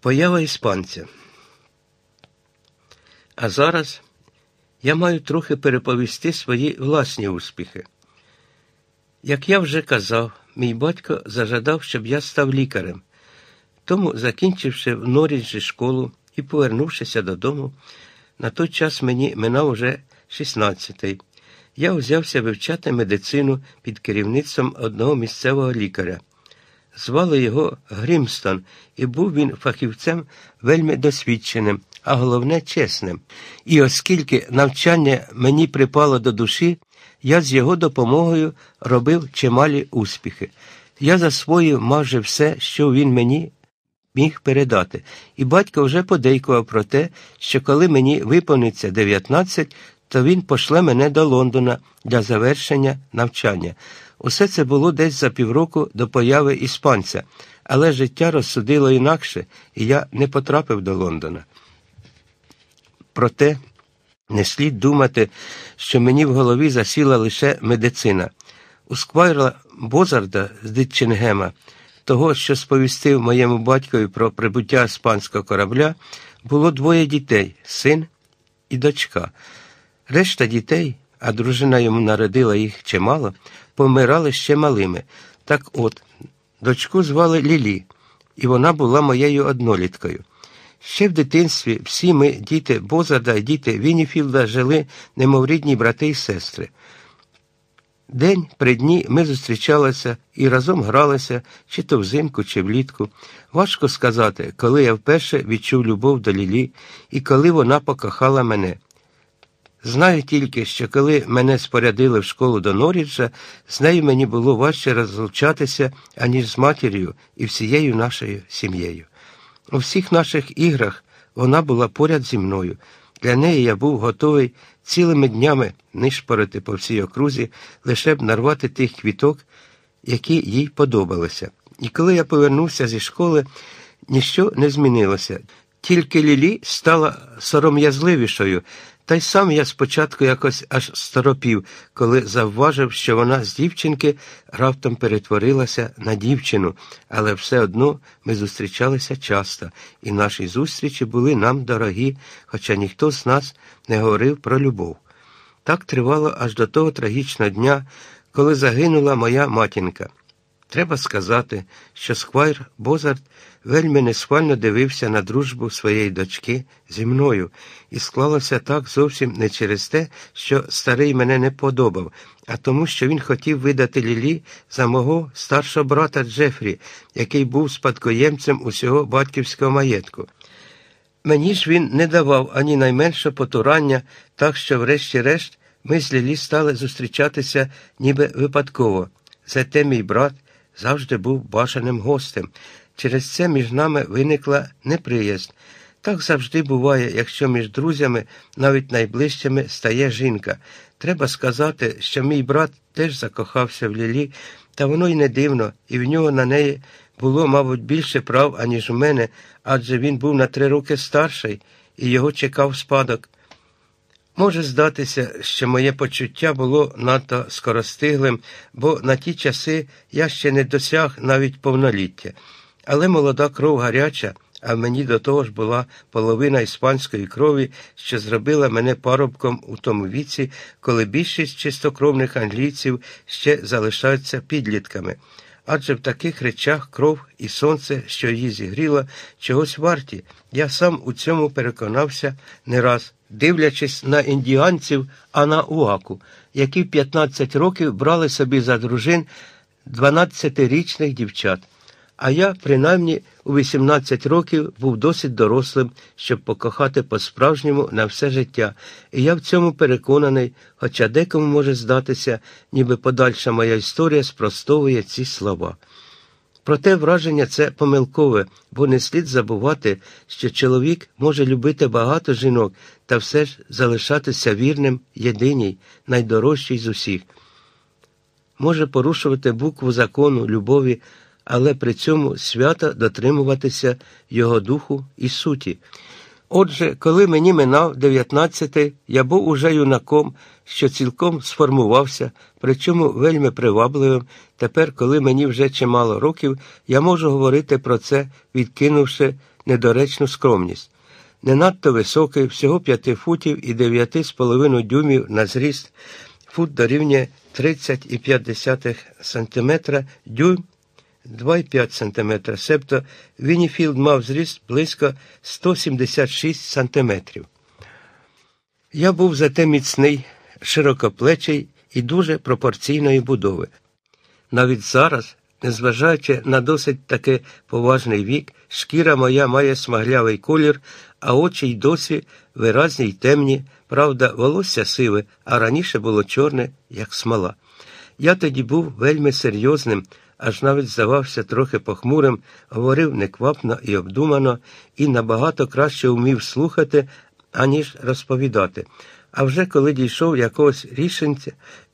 Поява іспанця. А зараз я маю трохи переповісти свої власні успіхи. Як я вже казав, мій батько зажадав, щоб я став лікарем. Тому, закінчивши в Норіджі школу і повернувшися додому, на той час мені минав уже 16-й. Я взявся вивчати медицину під керівництвом одного місцевого лікаря. Звали його Грімстон, і був він фахівцем вельми досвідченим, а головне чесним. І оскільки навчання мені припало до душі, я з його допомогою робив чималі успіхи. Я засвоїв майже все, що він мені міг передати, і батько вже подейкував про те, що коли мені виповниться 19, то він пошле мене до Лондона для завершення навчання. Усе це було десь за півроку до появи іспанця, але життя розсудило інакше, і я не потрапив до Лондона. Проте не слід думати, що мені в голові засіла лише медицина. У Сквайра Бозарда з Дитчингема, того, що сповістив моєму батькові про прибуття іспанського корабля, було двоє дітей син і дочка. Решта дітей, а дружина йому народила їх чимало, помирали ще малими. Так от, дочку звали Лілі, і вона була моєю одноліткою. Ще в дитинстві всі ми, діти Бозарда і діти Вініфілда, жили немов рідні брати і сестри. День при дні ми зустрічалися і разом гралися, чи то взимку, чи влітку. Важко сказати, коли я вперше відчув любов до Лілі і коли вона покохала мене. Знаю тільки, що коли мене спорядили в школу до Норіджа, з нею мені було важче розлучатися, аніж з матір'ю і всією нашою сім'єю. У всіх наших іграх вона була поряд зі мною. Для неї я був готовий цілими днями нишпорити по всій окрузі, лише б нарвати тих квіток, які їй подобалися. І коли я повернувся зі школи, ніщо не змінилося. Тільки Лілі стала сором'язливішою, та й сам я спочатку якось аж сторопів, коли завважив, що вона з дівчинки раптом перетворилася на дівчину, але все одно ми зустрічалися часто, і наші зустрічі були нам дорогі, хоча ніхто з нас не говорив про любов. Так тривало аж до того трагічного дня, коли загинула моя матінка. Треба сказати, що Сквайр Бозард вельми несхвально дивився на дружбу своєї дочки зі мною, і склалося так зовсім не через те, що старий мене не подобав, а тому, що він хотів видати Лілі за мого старшого брата Джефрі, який був спадкоємцем усього батьківського маєтку. Мені ж він не давав ані найменшого потурання, так що, врешті-решт, ми з Лілі стали зустрічатися ніби випадково. Зате мій брат завжди був бажаним гостем. Через це між нами виникла неприязнь. Так завжди буває, якщо між друзями, навіть найближчими, стає жінка. Треба сказати, що мій брат теж закохався в Лілі, та воно й не дивно, і в нього на неї було, мабуть, більше прав, аніж у мене, адже він був на три роки старший і його чекав спадок. Може здатися, що моє почуття було надто скоростиглим, бо на ті часи я ще не досяг навіть повноліття. Але молода кров гаряча, а в мені до того ж була половина іспанської крові, що зробила мене парубком у тому віці, коли більшість чистокровних англійців ще залишаються підлітками. Адже в таких речах кров і сонце, що її зігріло, чогось варті. Я сам у цьому переконався не раз дивлячись на індіанців Анауаку, які в 15 років брали собі за дружин 12-річних дівчат. А я, принаймні, у 18 років був досить дорослим, щоб покохати по-справжньому на все життя, і я в цьому переконаний, хоча декому може здатися, ніби подальша моя історія спростовує ці слова. Проте враження це помилкове, бо не слід забувати, що чоловік може любити багато жінок та все ж залишатися вірним єдиній, найдорожчій з усіх. Може порушувати букву закону, любові, але при цьому свято дотримуватися його духу і суті. Отже, коли мені минав дев'ятнадцятий, я був уже юнаком, що цілком сформувався, причому вельми привабливим. Тепер, коли мені вже чимало років, я можу говорити про це, відкинувши недоречну скромність. Не надто високий, всього 5 футів і 9,5 дюймів на зріст, фут дорівнює 30,5 см, дюйм 2,5 см, себто Вінгфілд мав зріст близько 176 см. Я був зате міцний, широкоплечий і дуже пропорційної будови. Навіть зараз, незважаючи на досить таки поважний вік, шкіра моя має смаглявий колір, а очі й досі виразні й темні, правда, волосся сиве, а раніше було чорне, як смола. Я тоді був вельми серйозним, аж навіть здавався трохи похмурим, говорив неквапно і обдумано, і набагато краще вмів слухати, аніж розповідати. А вже коли дійшов якогось рішення,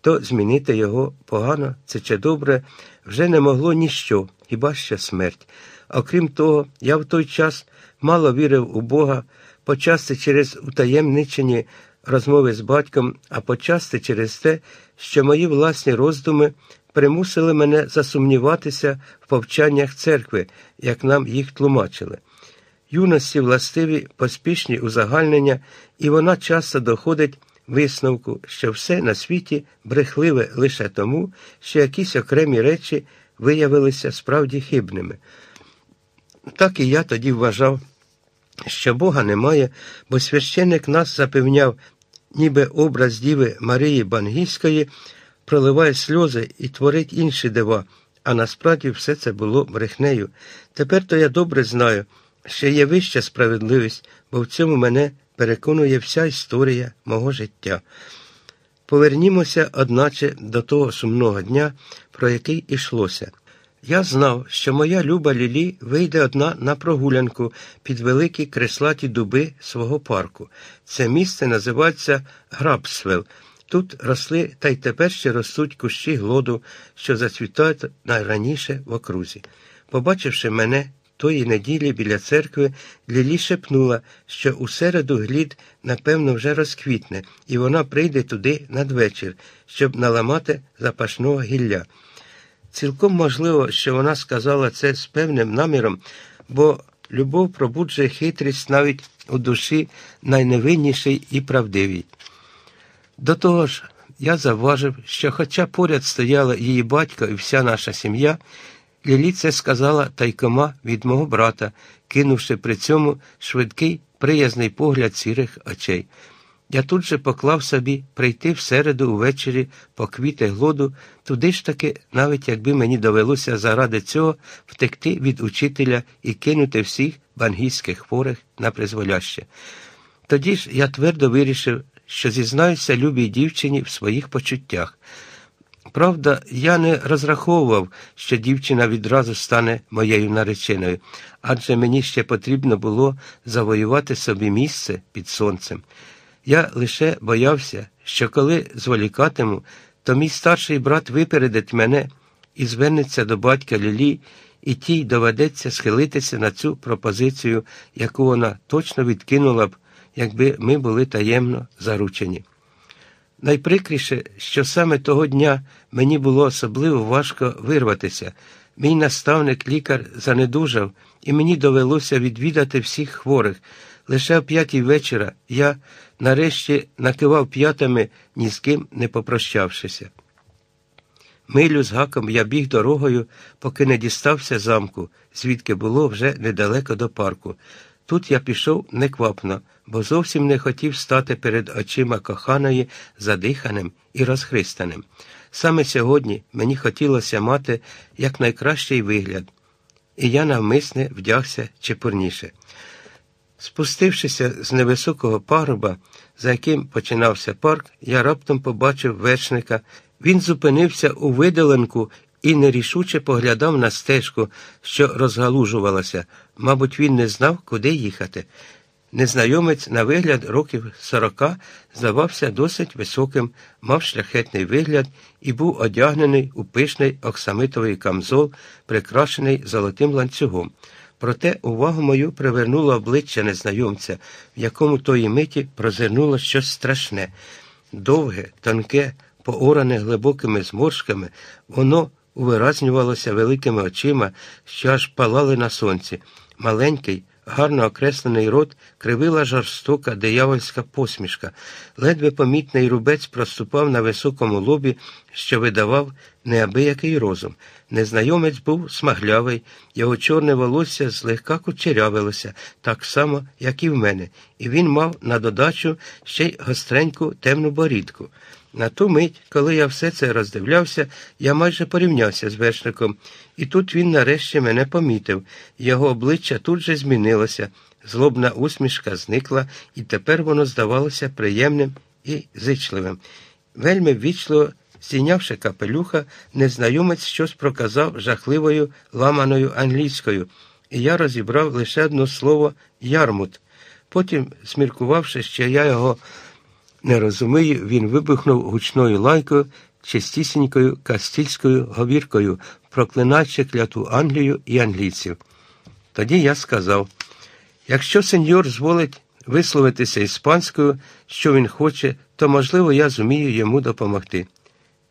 то змінити його погано це чи добре вже не могло ніщо, хіба що смерть. Окрім того, я в той час мало вірив у Бога, почасти через утаємничені розмови з батьком, а почасти через те, що мої власні роздуми примусили мене засумніватися в повчаннях церкви, як нам їх тлумачили. Юності властиві поспішні узагальнення, і вона часто доходить висновку, що все на світі брехливе лише тому, що якісь окремі речі виявилися справді хибними. Так і я тоді вважав, що Бога немає, бо священник нас запевняв, ніби образ Діви Марії Бангійської проливає сльози і творить інші дива, а насправді все це було брехнею. Тепер то я добре знаю, що є вища справедливість, бо в цьому мене переконує вся історія мого життя. Повернімося, одначе, до того сумного дня, про який ішлося. Я знав, що моя люба Лілі вийде одна на прогулянку під великі креслаті дуби свого парку. Це місце називається Грабсвел. Тут росли та й тепер ще ростуть кущі глоду, що зацвітають найраніше в окрузі. Побачивши мене тої неділі біля церкви, Лілі шепнула, що у середу глід, напевно, вже розквітне, і вона прийде туди надвечір, щоб наламати запашного гілля. Цілком можливо, що вона сказала це з певним наміром, бо любов пробуджує хитрість навіть у душі найневиннішій і правдивій. До того ж, я завважив, що, хоча поряд стояла її батько і вся наша сім'я, Лілі це сказала тайкома від мого брата, кинувши при цьому швидкий приязний погляд сірих очей. Я тут же поклав собі прийти в середу увечері по квіти глоду, туди ж таки, навіть якби мені довелося заради цього втекти від учителя і кинути всіх бангійських хворих на призволяще. Тоді ж я твердо вирішив, що зізнаюся любій дівчині в своїх почуттях. Правда, я не розраховував, що дівчина відразу стане моєю нареченою, адже мені ще потрібно було завоювати собі місце під сонцем. Я лише боявся, що коли зволікатиму, то мій старший брат випередить мене і звернеться до батька Лілі, і тій доведеться схилитися на цю пропозицію, яку вона точно відкинула б, якби ми були таємно заручені. Найприкріше, що саме того дня мені було особливо важко вирватися. Мій наставник лікар занедужав, і мені довелося відвідати всіх хворих. Лише о п'ятій вечора я нарешті накивав п'ятами, ні з ким не попрощавшися. Милю з гаком я біг дорогою, поки не дістався замку, звідки було вже недалеко до парку. Тут я пішов неквапно, бо зовсім не хотів стати перед очима коханої задиханим і розхристаним. Саме сьогодні мені хотілося мати якнайкращий вигляд, і я навмисне вдягся чепурніше. Спустившися з невисокого паруба, за яким починався парк, я раптом побачив вершника. Він зупинився у видаленку і нерішуче поглядав на стежку, що розгалужувалася. Мабуть, він не знав, куди їхати. Незнайомець, на вигляд років сорока, здавався досить високим, мав шляхетний вигляд і був одягнений у пишний оксамитовий камзол, прикрашений золотим ланцюгом. Проте увагу мою привернуло обличчя незнайомця, в якому тої миті прозирнуло щось страшне. Довге, тонке, пооране глибокими зморшками, воно увиразнювалося великими очима, що аж палали на сонці. Маленький, гарно окреслений рот кривила жорстока диявольська посмішка. Ледве помітний рубець проступав на високому лобі, що видавав неабиякий розум. Незнайомець був смаглявий, його чорне волосся злегка кучерявилося, так само, як і в мене, і він мав на додачу ще й гостреньку темну борідку. На ту мить, коли я все це роздивлявся, я майже порівнявся з вершником, і тут він нарешті мене помітив. Його обличчя тут же змінилося, злобна усмішка зникла, і тепер воно здавалося приємним і зичливим. Вельми ввічливо Стійнявши капелюха, незнайомець щось проказав жахливою ламаною англійською, і я розібрав лише одне слово ярмут. Потім, зміркувавши, що я його не розумію, він вибухнув гучною лайкою, чистісінькою кастільською говіркою, проклинаючи кляту Англію і англійців. Тоді я сказав якщо сеньор зволить висловитися іспанською, що він хоче, то, можливо, я зумію йому допомогти.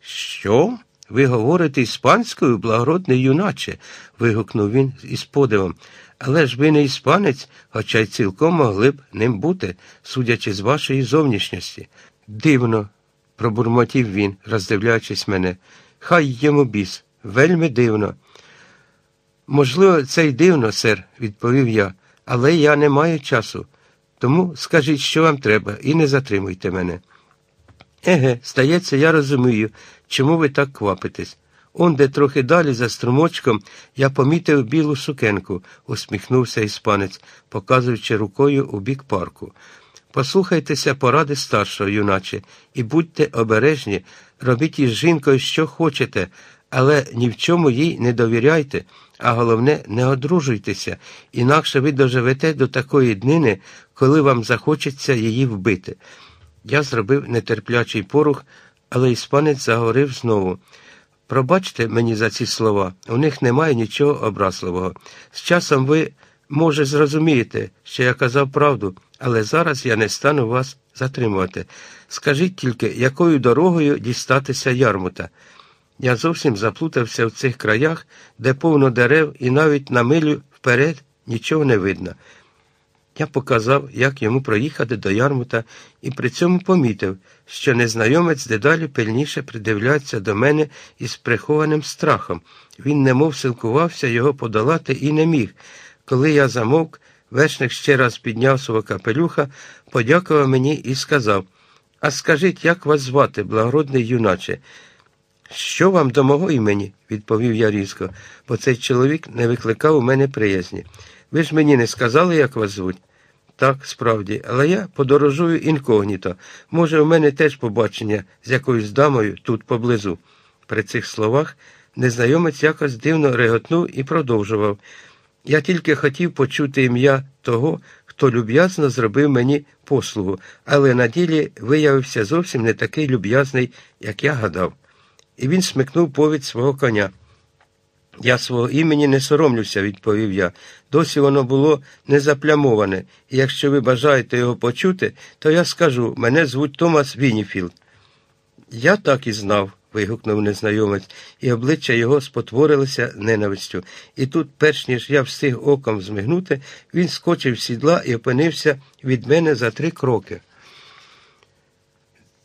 Що? Ви говорите іспанською, благородний юначе? вигукнув він із подивом. Але ж ви не іспанець, хоча й цілком могли б ним бути, судячи з вашої зовнішності. Дивно, пробурмотів він, роздивляючись мене. Хай йому біс, вельми дивно. Можливо, це й дивно, сер, відповів я, але я не маю часу. Тому скажіть, що вам треба, і не затримуйте мене. Еге, стається, я розумію, чому ви так квапитесь. Он, де трохи далі, за струмочком, я помітив білу сукенку, усміхнувся іспанець, показуючи рукою у бік парку. Послухайтеся поради старшого, юначе, і будьте обережні, робіть із жінкою, що хочете, але ні в чому їй не довіряйте, а головне, не одружуйтеся, інакше ви доживете до такої днини, коли вам захочеться її вбити. Я зробив нетерплячий порух, але іспанець заговорив знову. Пробачте мені за ці слова, у них немає нічого образливого. З часом ви, може, зрозумієте, що я казав правду, але зараз я не стану вас затримувати. Скажіть тільки, якою дорогою дістатися ярмута? Я зовсім заплутався в цих краях, де повно дерев, і навіть на милю вперед нічого не видно. Я показав, як йому проїхати до ярмута, і при цьому помітив, що незнайомець дедалі пильніше придивляється до мене із прихованим страхом. Він немов силкувався його подолати і не міг. Коли я замовк, вершник ще раз підняв свого капелюха, подякував мені і сказав А скажіть, як вас звати, благородний юначе? Що вам до мого імені? відповів я різко, бо цей чоловік не викликав у мене приязні. Ви ж мені не сказали, як вас звуть? Так, справді, але я подорожую інкогніто. Може, у мене теж побачення з якоюсь дамою тут поблизу. При цих словах незнайомець якось дивно реготнув і продовжував. Я тільки хотів почути ім'я того, хто люб'язно зробив мені послугу, але на ділі виявився зовсім не такий люб'язний, як я гадав. І він смикнув повід свого коня. Я свого імені не соромлюся, відповів я. Досі воно було не заплямоване, і якщо ви бажаєте його почути, то я скажу мене звуть Томас Вінгфілд. Я так і знав. вигукнув незнайомець, і обличчя його спотворилося ненавистю. І тут, перш ніж я встиг оком змигнути, він скочив з сідла і опинився від мене за три кроки.